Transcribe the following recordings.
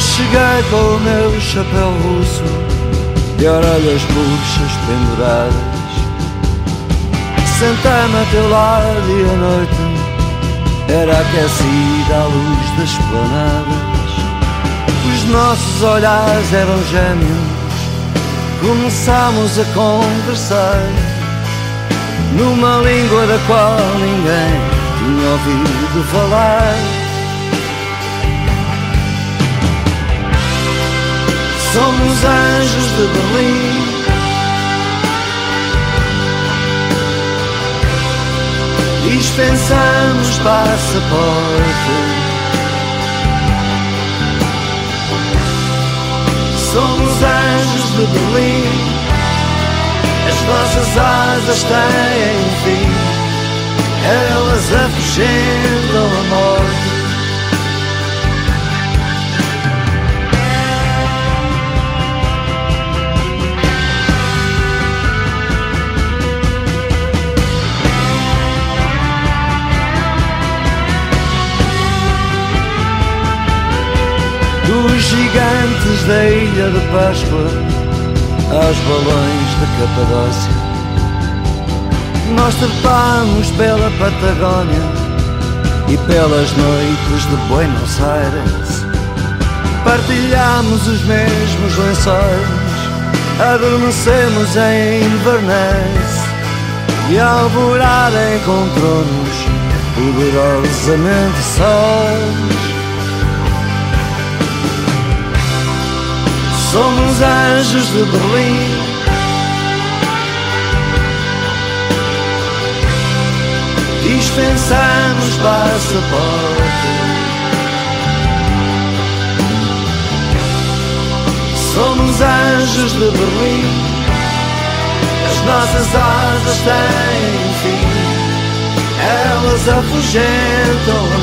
Cheguei com o meu chapéu russo De orelhas murchas penduradas. Sentei-me a teu lado e a noite Era aquecida à luz das planadas. Os nossos olhares eram gêmeos. Começámos a conversar Numa língua da qual ninguém tinha ouvido falar Somos anjos de Berlim dispensamos passaporte. Somos anjos de Berlim, as nossas asas têm fim, elas afugentam a morte. Gigantes da ilha de Páscoa aos balões da Capadócia. Nós trepamos pela Patagónia e pelas noites de Buenos Aires. Partilhamos os mesmos lençóis, adormecemos em Inverness e a alvorada encontrou-nos poderosamente sós. Somos anjos de Berlim. Dispensamos passaporte. Somos anjos de Berlim. As nossas asas têm fim. Elas afugentam a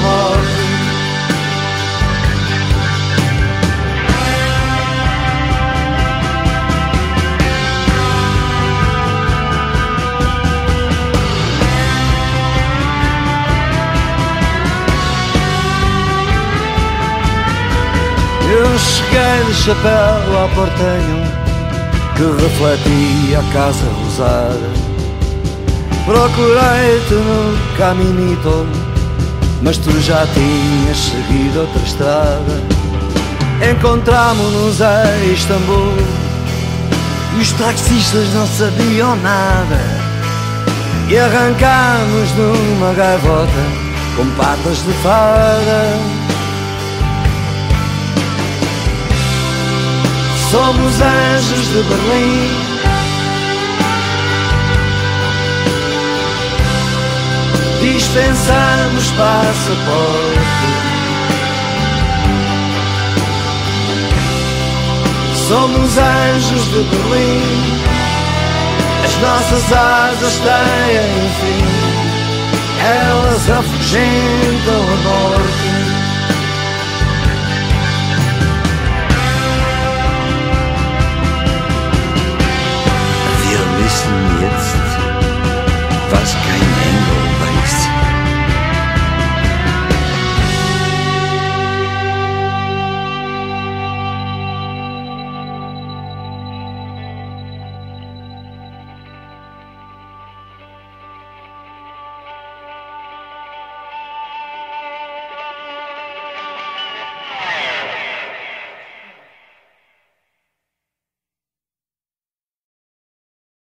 Cheguei de chapéu ao portenho Que refletia a casa rosada. Procurei-te no caminito Mas tu já tinhas seguido outra estrada. Encontramo-nos em Istambul E os taxistas não sabiam nada. E arrancamos numa gaivota Com patas de fada Somos anjos de Berlim. Dispensamos passaporte. Somos anjos de Berlim. As nossas asas têm fim. Elas afugentam a morte.